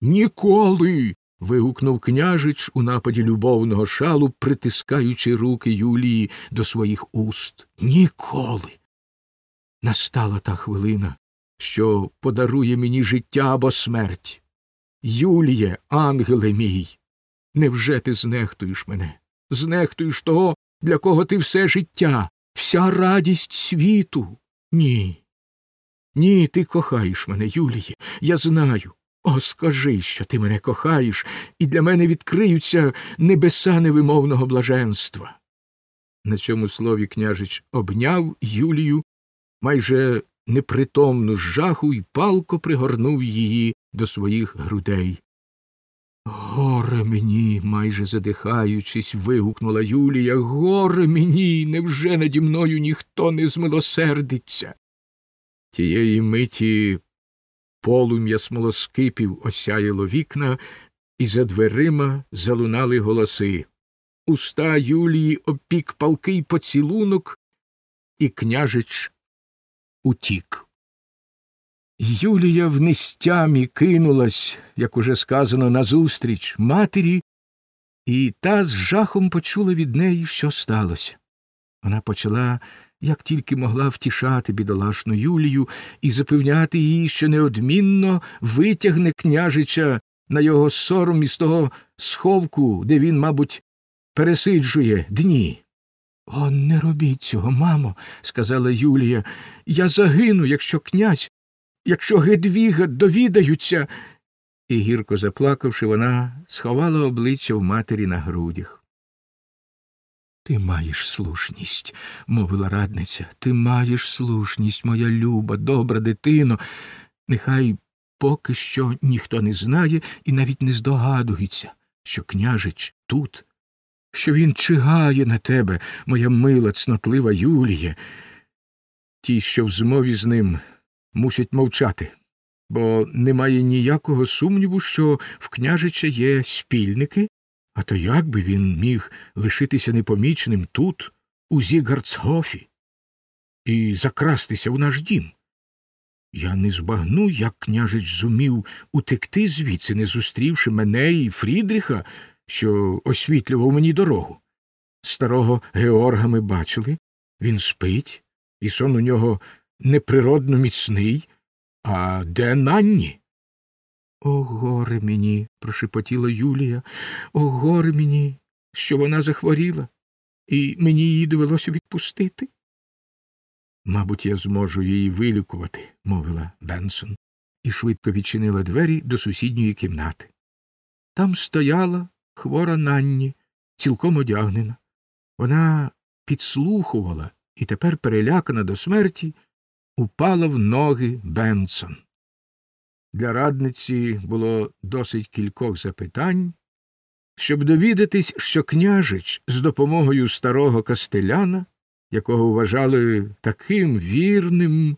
Ніколи. вигукнув княжич у нападі любовного шалу, притискаючи руки Юлії до своїх уст. Ніколи. Настала та хвилина, що подарує мені життя або смерть. Юліє, ангеле мій, невже ти знехтуєш мене? Знехтуєш того, для кого ти все життя, вся радість світу? Ні. Ні, ти кохаєш мене, Юліє, я знаю. О, скажи, що ти мене кохаєш, і для мене відкриються небеса невимовного блаженства. На цьому слові княжич обняв Юлію майже непритомну з жаху і палко пригорнув її до своїх грудей. Горе мені, майже задихаючись, вигукнула Юлія. Горе мені, невже наді мною ніхто не змилосердиться? Тієї миті полум'я смолоскипів осяяло вікна, і за дверима залунали голоси. Уста Юлії опік палкий поцілунок, і княжич утік. Юлія в нестямі кинулась, як уже сказано, назустріч матері, і та з жахом почула від неї, що сталося. Вона почала, як тільки могла втішати бідолашну Юлію і запевняти її, що неодмінно витягне княжича на його сором із того сховку, де він, мабуть, пересиджує дні. О, не робіть цього, мамо, сказала Юлія. Я загину, якщо князь, якщо Гедвіга довідаються. І, гірко заплакавши, вона сховала обличчя в матері на грудях. Ти маєш слушність, мовила радниця. Ти маєш слушність, моя люба, добра дитино. Нехай поки що ніхто не знає і навіть не здогадується, що княжич тут, що він чигає на тебе, моя мила, цнотлива Юлія. Ті, що в змові з ним, мусять мовчати, бо немає ніякого сумніву, що в княжича є спільники, а то як би він міг лишитися непоміченим тут, у Зігардсгофі, і закрастися в наш дім? Я не збагну, як княжич зумів утекти звідси, не зустрівши мене і Фрідріха, що освітлював мені дорогу. Старого Георга ми бачили, він спить, і сон у нього неприродно міцний, а де Нанні? О, горе мені, прошепотіла Юлія, о, горе мені, що вона захворіла, і мені її довелося відпустити. Мабуть, я зможу її вилікувати, мовила Бенсон, і швидко відчинила двері до сусідньої кімнати. Там стояла хвора Нанні, цілком одягнена. Вона підслухувала і тепер, перелякана до смерті, упала в ноги Бенсон. Для радниці було досить кількох запитань, щоб довідатись, що княжич з допомогою старого кастеляна, якого вважали таким вірним